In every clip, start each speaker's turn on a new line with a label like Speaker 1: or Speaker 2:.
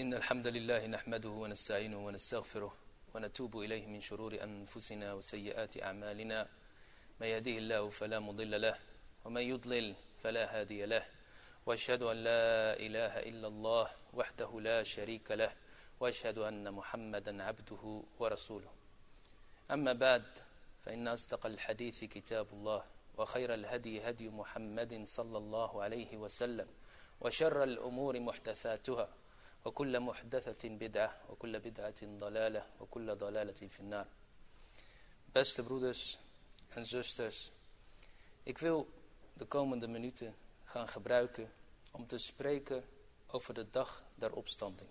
Speaker 1: إن الحمد لله نحمده ونستعينه ونستغفره ونتوب إليه من شرور أنفسنا وسيئات أعمالنا. من يهده الله فلا مضل له ومن يضلل فلا هادي له. وأشهد أن لا إله إلا الله وحده لا شريك له وأشهد أن محمدا عبده ورسوله. أما بعد فإن أصدق الحديث كتاب الله وخير الهدي هدي محمد صلى الله عليه وسلم وشر الأمور محدثاتها وكل محدثة بدعة وكل بدعة ضلالة وكل ضلالة في النار Beste broeders en zusters, ik wil de komende minuten gaan gebruiken om te spreken over de dag der opstanding.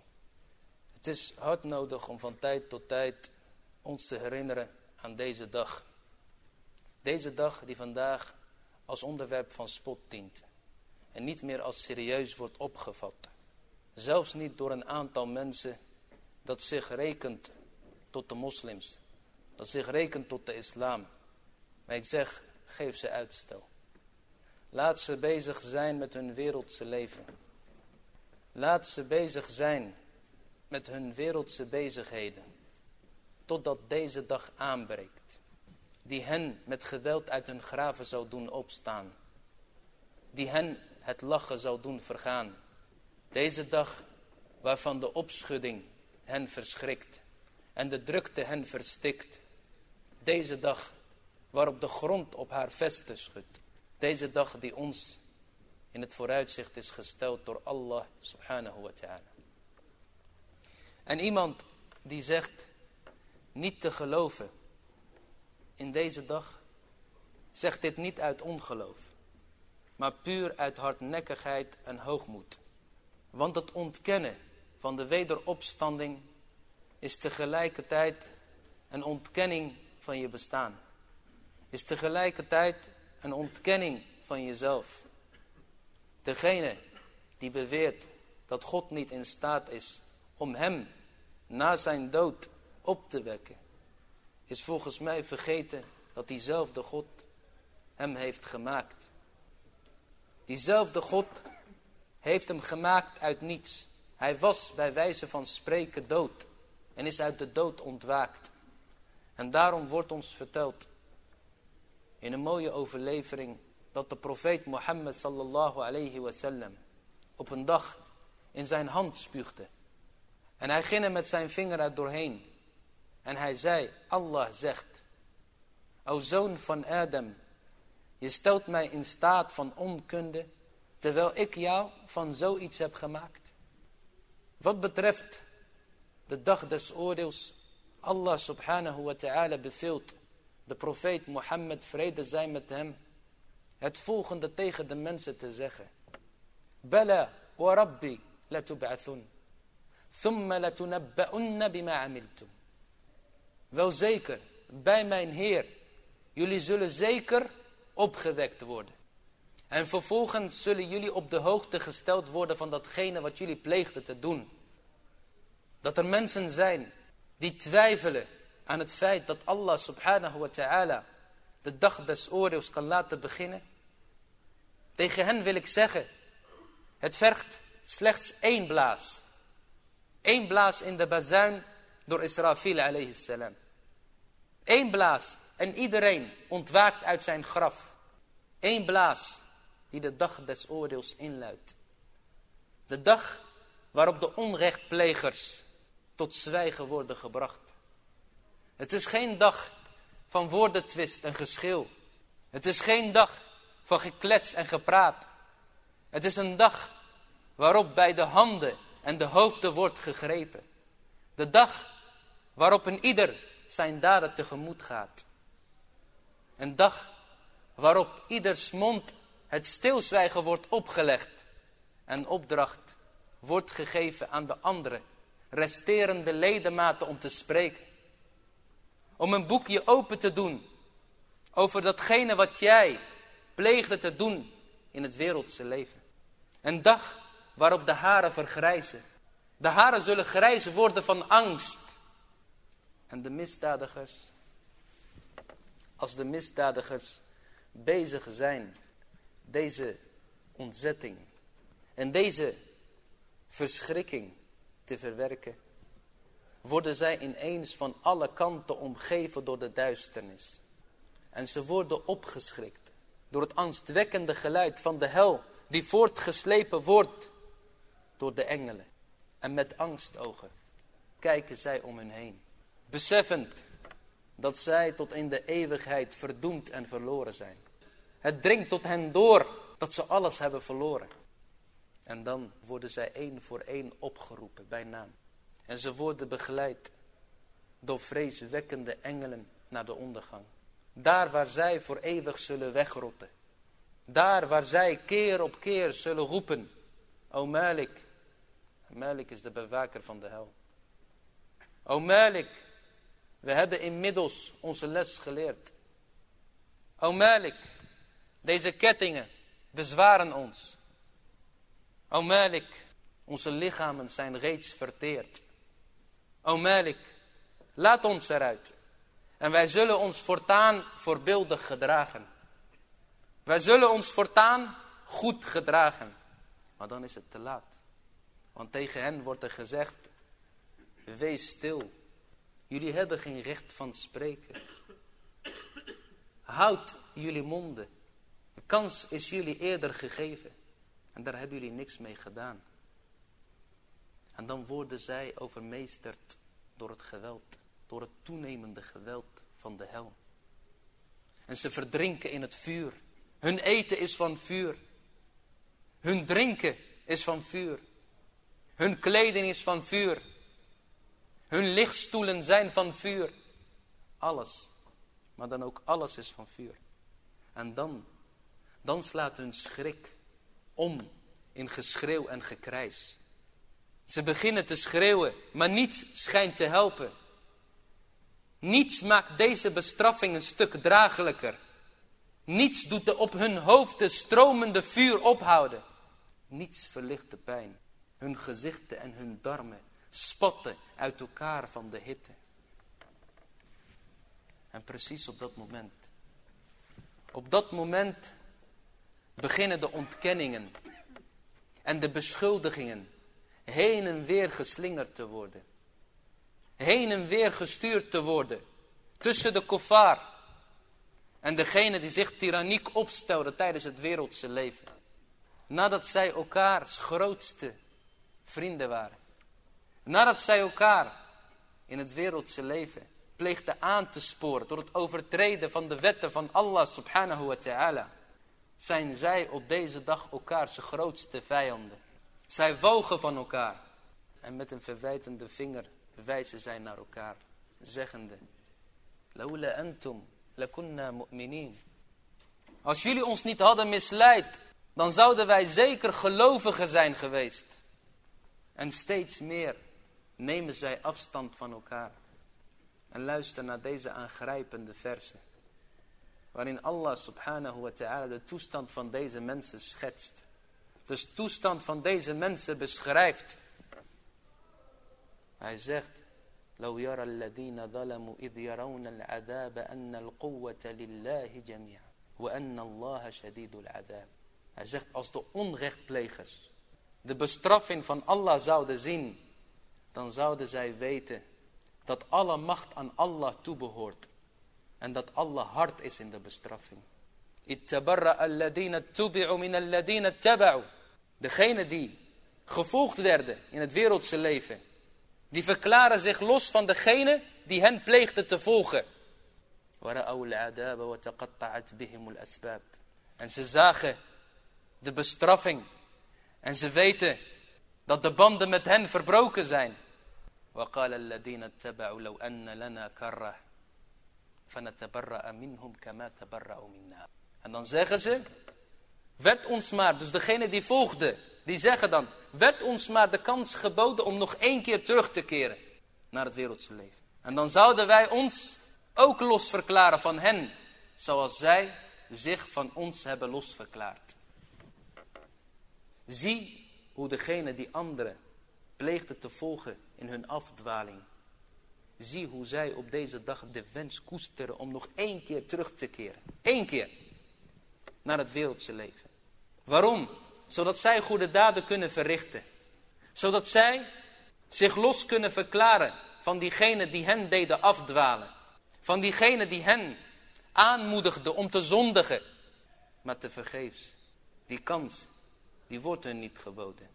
Speaker 1: Het is hard nodig om van tijd tot tijd ons te herinneren aan deze dag. Deze dag die vandaag als onderwerp van spot dient en niet meer als serieus wordt opgevat. Zelfs niet door een aantal mensen dat zich rekent tot de moslims, dat zich rekent tot de islam. Maar ik zeg, geef ze uitstel. Laat ze bezig zijn met hun wereldse leven. Laat ze bezig zijn met hun wereldse bezigheden. Totdat deze dag aanbreekt. Die hen met geweld uit hun graven zou doen opstaan. Die hen het lachen zou doen vergaan. Deze dag waarvan de opschudding hen verschrikt. En de drukte hen verstikt. Deze dag waarop de grond op haar vesten schudt. Deze dag die ons in het vooruitzicht is gesteld door Allah subhanahu wa ta'ala. En iemand die zegt niet te geloven in deze dag, zegt dit niet uit ongeloof, maar puur uit hardnekkigheid en hoogmoed. Want het ontkennen van de wederopstanding is tegelijkertijd een ontkenning van je bestaan. Is tegelijkertijd een ontkenning van jezelf. Degene die beweert dat God niet in staat is om hem na zijn dood op te wekken, is volgens mij vergeten dat diezelfde God hem heeft gemaakt. Diezelfde God heeft hem gemaakt uit niets. Hij was bij wijze van spreken dood en is uit de dood ontwaakt. En daarom wordt ons verteld in een mooie overlevering dat de profeet Mohammed sallallahu alayhi wasallam op een dag in zijn hand spuugde. En hij ging er met zijn vinger er doorheen. En hij zei, Allah zegt, O zoon van Adam, je stelt mij in staat van onkunde, terwijl ik jou van zoiets heb gemaakt. Wat betreft de dag des oordeels, Allah subhanahu wa ta'ala beveelt de profeet Mohammed, vrede zij met hem, het volgende tegen de mensen te zeggen. Bala wa rabbi latub'athun. Thumma latunabba'unna bima amiltum. Wel zeker, bij mijn Heer, jullie zullen zeker opgewekt worden. En vervolgens zullen jullie op de hoogte gesteld worden van datgene wat jullie pleegden te doen. Dat er mensen zijn die twijfelen aan het feit dat Allah subhanahu wa ta'ala de dag des oordeels kan laten beginnen. Tegen hen wil ik zeggen, het vergt slechts één blaas. Eén blaas in de bazuin door Israfil alayhi salam. Eén blaas en iedereen ontwaakt uit zijn graf. Eén blaas die de dag des oordeels inluidt. De dag waarop de onrechtplegers tot zwijgen worden gebracht. Het is geen dag van woordentwist en geschil. Het is geen dag van geklets en gepraat. Het is een dag waarop bij de handen en de hoofden wordt gegrepen. De dag waarop een ieder zijn daden tegemoet gaat. Een dag waarop ieders mond het stilzwijgen wordt opgelegd en opdracht wordt gegeven aan de andere resterende ledematen om te spreken. Om een boekje open te doen over datgene wat jij pleegde te doen in het wereldse leven. Een dag waarop de haren vergrijzen. De haren zullen grijs worden van angst. En de misdadigers, als de misdadigers bezig zijn deze ontzetting en deze verschrikking te verwerken, worden zij ineens van alle kanten omgeven door de duisternis. En ze worden opgeschrikt door het angstwekkende geluid van de hel die voortgeslepen wordt door de engelen. En met angstogen kijken zij om hen heen, beseffend dat zij tot in de eeuwigheid verdoemd en verloren zijn. Het dringt tot hen door dat ze alles hebben verloren. En dan worden zij één voor één opgeroepen bij naam. En ze worden begeleid door vreeswekkende engelen naar de ondergang. Daar waar zij voor eeuwig zullen wegrotten. Daar waar zij keer op keer zullen roepen. O Malik. Malik is de bewaker van de hel. O Malik. We hebben inmiddels onze les geleerd. O Malik. Deze kettingen bezwaren ons. O Malik. Onze lichamen zijn reeds verteerd. O Malik. Laat ons eruit. En wij zullen ons voortaan voorbeeldig gedragen. Wij zullen ons voortaan goed gedragen. Maar dan is het te laat. Want tegen hen wordt er gezegd, wees stil. Jullie hebben geen recht van spreken. Houd jullie monden. Kans is jullie eerder gegeven. En daar hebben jullie niks mee gedaan. En dan worden zij overmeesterd door het geweld. Door het toenemende geweld van de hel. En ze verdrinken in het vuur. Hun eten is van vuur. Hun drinken is van vuur. Hun kleding is van vuur. Hun lichtstoelen zijn van vuur. Alles. Maar dan ook alles is van vuur. En dan, dan slaat hun schrik om in geschreeuw en gekrijs. Ze beginnen te schreeuwen, maar niets schijnt te helpen. Niets maakt deze bestraffing een stuk draaglijker. Niets doet de op hun hoofden stromende vuur ophouden. Niets verlicht de pijn. Hun gezichten en hun darmen spatten uit elkaar van de hitte. En precies op dat moment. Op dat moment beginnen de ontkenningen en de beschuldigingen heen en weer geslingerd te worden. Heen en weer gestuurd te worden tussen de kofar en degene die zich tyranniek opstelde tijdens het wereldse leven. Nadat zij elkaars grootste vrienden waren. Nadat zij elkaar in het wereldse leven pleegden aan te sporen door het overtreden van de wetten van Allah subhanahu wa ta'ala. Zijn zij op deze dag elkaars grootste vijanden. Zij wogen van elkaar. En met een verwijtende vinger wijzen zij naar elkaar. Zeggende. Laula antum lakunna mu'minin. Als jullie ons niet hadden misleid. Dan zouden wij zeker gelovigen zijn geweest. En steeds meer nemen zij afstand van elkaar. En luister naar deze aangrijpende versen Waarin Allah subhanahu wa ta'ala de toestand van deze mensen schetst. De toestand van deze mensen beschrijft. Hij zegt. لو يرى الذين ظلموا إذ يرون العذاب أن القوة لله جميعا وأن الله شديد العذاب Hij zegt als de onrechtplegers de bestraffing van Allah zouden zien, dan zouden zij weten dat alle macht aan Allah toebehoort. En dat Allah hard is in de bestraffing. Degene die gevolgd werden in het wereldse leven. Die verklaren zich los van degene die hen pleegden te volgen. En ze zagen de bestraffing. En ze weten dat de banden met hen verbroken zijn. وقال الذين اتبعوا لو أن لنا كرة en dan zeggen ze, werd ons maar, dus degene die volgde, die zeggen dan, werd ons maar de kans geboden om nog één keer terug te keren naar het wereldse leven. En dan zouden wij ons ook losverklaren van hen, zoals zij zich van ons hebben losverklaard. Zie hoe degene die anderen pleegde te volgen in hun afdwaling. Zie hoe zij op deze dag de wens koesteren om nog één keer terug te keren. Eén keer. Naar het wereldse leven. Waarom? Zodat zij goede daden kunnen verrichten. Zodat zij zich los kunnen verklaren van diegenen die hen deden afdwalen. Van diegenen die hen aanmoedigden om te zondigen. Maar te vergeefs. Die kans, die wordt hun niet geboden.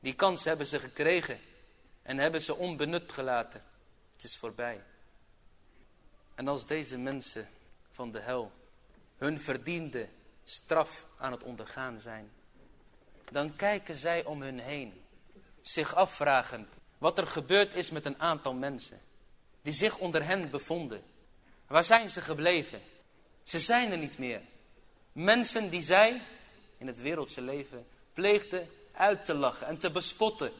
Speaker 1: Die kans hebben ze gekregen en hebben ze onbenut gelaten. Het is voorbij. En als deze mensen van de hel hun verdiende straf aan het ondergaan zijn, dan kijken zij om hun heen, zich afvragend wat er gebeurd is met een aantal mensen die zich onder hen bevonden. Waar zijn ze gebleven? Ze zijn er niet meer. Mensen die zij in het wereldse leven pleegden uit te lachen en te bespotten.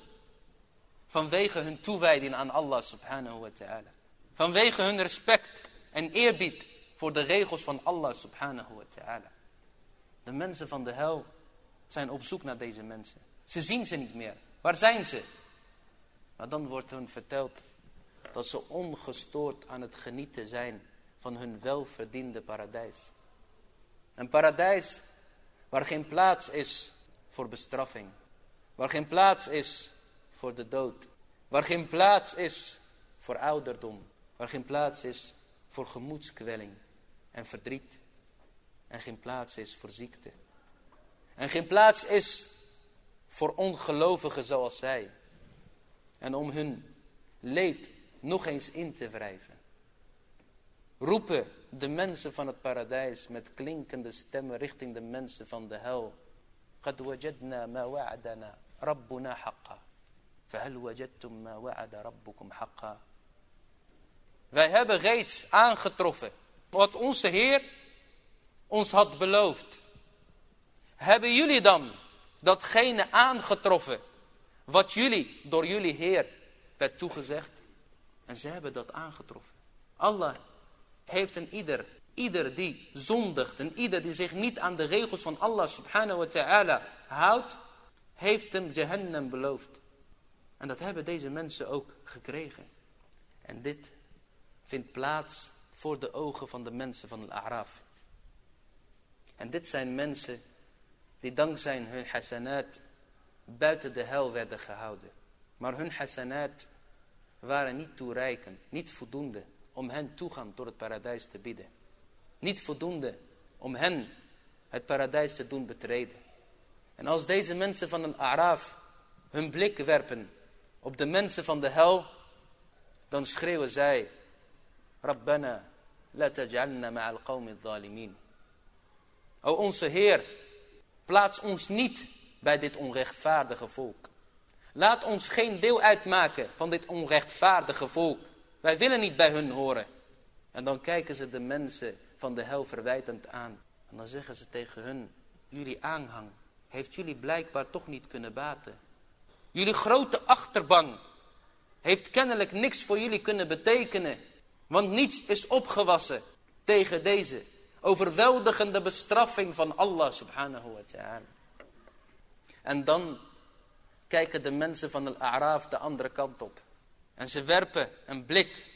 Speaker 1: Vanwege hun toewijding aan Allah subhanahu wa ta'ala. Vanwege hun respect en eerbied voor de regels van Allah subhanahu wa ta'ala. De mensen van de hel zijn op zoek naar deze mensen. Ze zien ze niet meer. Waar zijn ze? Maar dan wordt hun verteld dat ze ongestoord aan het genieten zijn van hun welverdiende paradijs. Een paradijs waar geen plaats is voor bestraffing. Waar geen plaats is voor de dood. Waar geen plaats is voor ouderdom. Waar geen plaats is voor gemoedskwelling en verdriet. En geen plaats is voor ziekte. En geen plaats is voor ongelovigen zoals zij. En om hun leed nog eens in te wrijven. Roepen de mensen van het paradijs met klinkende stemmen richting de mensen van de hel. قد وجدنا ما وعدنا ربنا حقا فهل وجدتم ما وعد ربكم حقا Wij hebben reeds aangetroffen wat onze Heer ons had beloofd. Hebben jullie dan datgene aangetroffen wat jullie door jullie Heer werd toegezegd? En ze hebben dat aangetroffen. Allah heeft een ieder, ieder die zondigt en ieder die zich niet aan de regels van Allah subhanahu wa ta'ala houdt, heeft hem Jahannam beloofd. En dat hebben deze mensen ook gekregen. En dit vindt plaats voor de ogen van de mensen van de Araf. En dit zijn mensen die dankzij hun hasanat buiten de hel werden gehouden. Maar hun hasanat waren niet toereikend, niet voldoende om hen toegang tot het paradijs te bieden. Niet voldoende om hen het paradijs te doen betreden. En als deze mensen van een Araf hun blik werpen op de mensen van de hel, dan schreeuwen zij, Rabbana, la taj'alna ma'al qawmi dhalimin. O onze Heer, plaats ons niet bij dit onrechtvaardige volk. Laat ons geen deel uitmaken van dit onrechtvaardige volk. Wij willen niet bij hun horen. En dan kijken ze de mensen van de hel verwijtend aan. En dan zeggen ze tegen hun, jullie aanhang heeft jullie blijkbaar toch niet kunnen baten. Jullie grote achterban heeft kennelijk niks voor jullie kunnen betekenen. Want niets is opgewassen tegen deze overweldigende bestraffing van Allah subhanahu wa ta'ala. En dan kijken de mensen van de Araf de andere kant op. En ze werpen een blik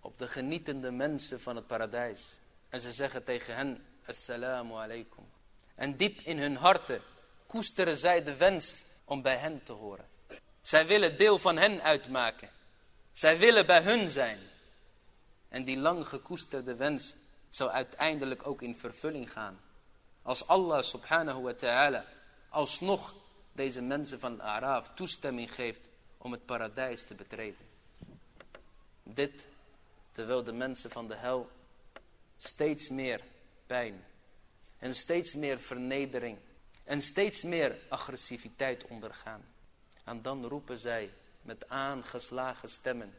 Speaker 1: op de genietende mensen van het paradijs. En ze zeggen tegen hen, assalamu alaikum. En diep in hun harten koesteren zij de wens om bij hen te horen. Zij willen deel van hen uitmaken. Zij willen bij hun zijn. En die lang gekoesterde wens zou uiteindelijk ook in vervulling gaan. Als Allah subhanahu wa ta'ala alsnog deze mensen van Araf toestemming geeft om het paradijs te betreden. Dit terwijl de mensen van de hel steeds meer pijn en steeds meer vernedering en steeds meer agressiviteit ondergaan. En dan roepen zij met aangeslagen stemmen.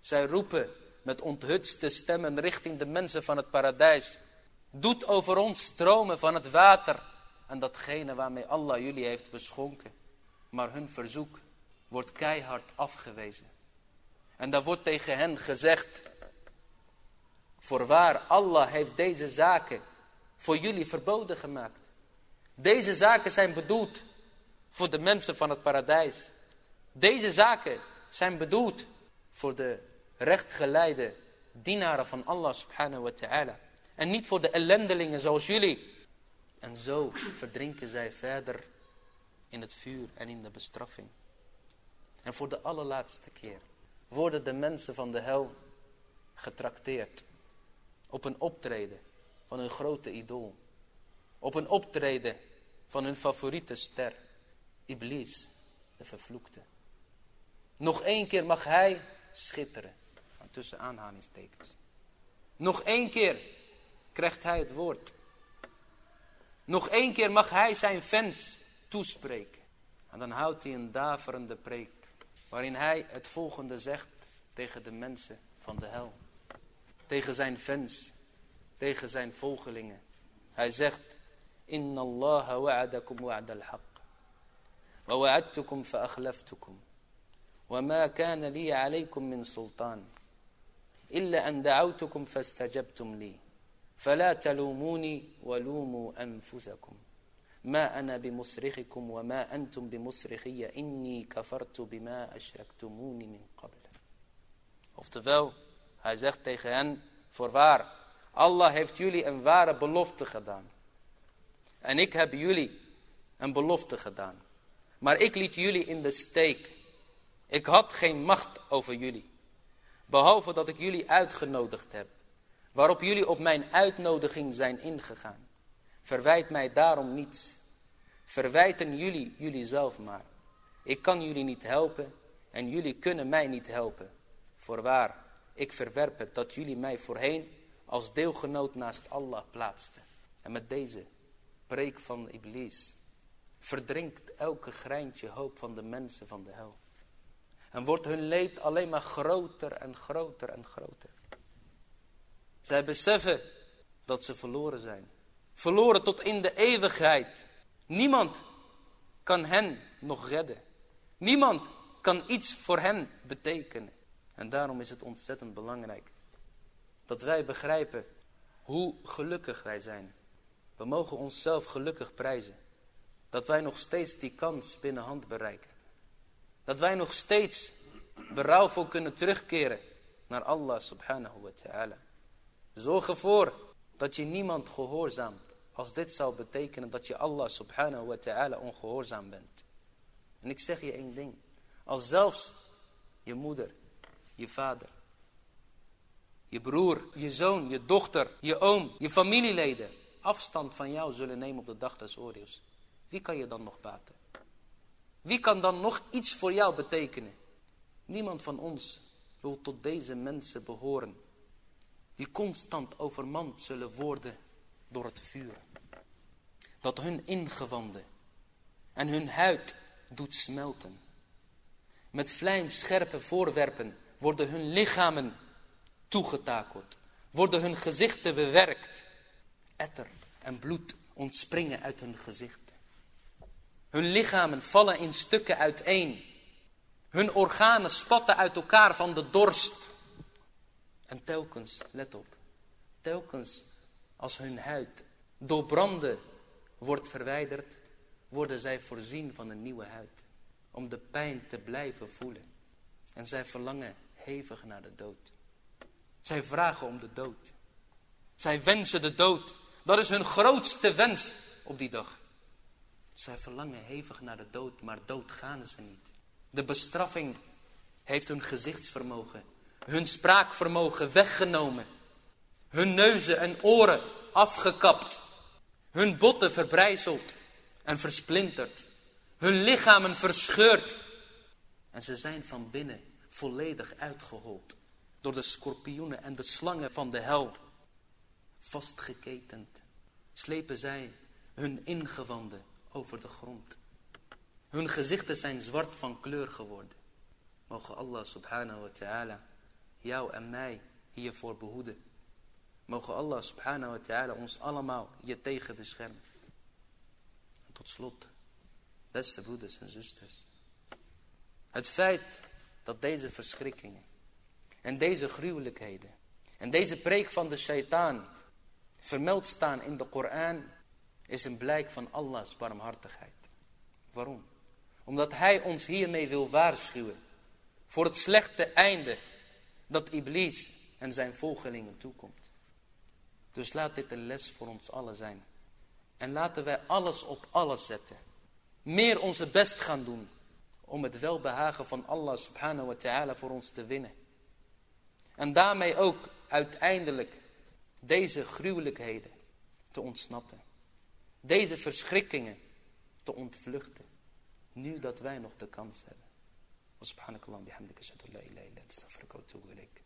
Speaker 1: Zij roepen met onthutste stemmen richting de mensen van het paradijs. Doet over ons stromen van het water en datgene waarmee Allah jullie heeft beschonken. Maar hun verzoek wordt keihard afgewezen. En daar wordt tegen hen gezegd, voorwaar Allah heeft deze zaken voor jullie verboden gemaakt. Deze zaken zijn bedoeld voor de mensen van het paradijs. Deze zaken zijn bedoeld voor de rechtgeleide dienaren van Allah subhanahu wa ta'ala. En niet voor de ellendelingen zoals jullie. En zo verdrinken zij verder in het vuur en in de bestraffing. En voor de allerlaatste keer worden de mensen van de hel getrakteerd op een optreden van hun grote idool. Op een optreden van hun favoriete ster, Iblis, de vervloekte. Nog één keer mag hij schitteren, tussen aanhalingstekens. Nog één keer krijgt hij het woord. Nog één keer mag hij zijn fans toespreken. En dan houdt hij een daverende preek. Waarin hij het volgende zegt tegen de mensen van de hel. Tegen zijn fans. Tegen zijn volgelingen. Hij zegt. Wa'adakum wa'ad al-haq. Wa wa'adtukum fa akhlaftukum. وما كان لي عليكم من سلطان إلا أن دعوتكم فاستجبتم لي فلا تلوموني ولوموا أنفسكم ما أنا بمصرخكم وما أنتم بمصرخي إني كفرت بما أشركتموني من قبل Oftewel, hij zegt tegen hen, voorwaar, Allah heeft jullie een ware belofte gedaan. En ik heb jullie een belofte gedaan. Maar ik liet jullie in de steek. Ik had geen macht over jullie. Behalve dat ik jullie uitgenodigd heb. Waarop jullie op mijn uitnodiging zijn ingegaan. Verwijt mij daarom niets. Verwijten jullie jullie zelf maar. Ik kan jullie niet helpen en jullie kunnen mij niet helpen. Voorwaar, ik verwerp het dat jullie mij voorheen als deelgenoot naast Allah plaatsten. En met deze preek van Iblis verdrinkt elke greintje hoop van de mensen van de hel. En wordt hun leed alleen maar groter en groter en groter. Zij beseffen dat ze verloren zijn. Verloren tot in de eeuwigheid. Niemand kan hen nog redden. Niemand kan iets voor hen betekenen. En daarom is het ontzettend belangrijk dat wij begrijpen hoe gelukkig wij zijn. We mogen onszelf gelukkig prijzen. Dat wij nog steeds die kans binnen hand bereiken. Dat wij nog steeds berouwvol kunnen terugkeren naar Allah subhanahu wa ta'ala. Zorg ervoor dat je niemand gehoorzaamt. Als dit zou betekenen dat je Allah subhanahu wa ta'ala ongehoorzaam bent. En ik zeg je één ding. Als zelfs je moeder, je vader, je broer, je zoon, je dochter, je oom, je familieleden afstand van jou zullen nemen op de dag des oordeels. Wie kan je dan nog baten? Wie kan dan nog iets voor jou betekenen? Niemand van ons wil tot deze mensen behoren. Die constant overmand zullen worden door het vuur. Dat hun ingewanden en hun huid doet smelten. Met vlijmscherpe voorwerpen worden hun lichamen toegetakeld. Worden hun gezichten bewerkt. Etter en bloed ontspringen uit hun gezichten. Hun lichamen vallen in stukken uiteen. Hun organen spatten uit elkaar van de dorst. En telkens, let op, telkens als hun huid door branden wordt verwijderd, worden zij voorzien van een nieuwe huid. Om de pijn te blijven voelen. En zij verlangen hevig naar de dood. Zij vragen om de dood. Zij wensen de dood. Dat is hun grootste wens op die dag. Zij verlangen hevig naar de dood, maar dood gaan ze niet. De bestraffing heeft hun gezichtsvermogen, hun spraakvermogen weggenomen. Hun neuzen en oren afgekapt. Hun botten verbrijzeld en versplinterd. Hun lichamen verscheurd. En ze zijn van binnen volledig uitgehold door de scorpioenen en de slangen van de hel. Vastgeketend slepen zij hun ingewanden over de grond. Hun gezichten zijn zwart van kleur geworden. Mogen Allah subhanahu wa ta'ala jou en mij hiervoor behoeden. Mogen Allah subhanahu wa ta'ala ons allemaal je tegen beschermen. En tot slot, beste broeders en zusters. Het feit dat deze verschrikkingen en deze gruwelijkheden en deze preek van de shaitaan vermeld staan in de Koran is een blijk van Allahs barmhartigheid. Waarom? Omdat hij ons hiermee wil waarschuwen voor het slechte einde dat Iblis en zijn volgelingen toekomt. Dus laat dit een les voor ons allen zijn. En laten wij alles op alles zetten. Meer onze best gaan doen om het welbehagen van Allah subhanahu wa ta'ala voor ons te winnen. En daarmee ook uiteindelijk deze gruwelijkheden te ontsnappen. Deze verschrikkingen te ontvluchten. Nu dat wij nog de kans hebben. Subhanakallah bihamdika shadu la ilaha illa anta wa.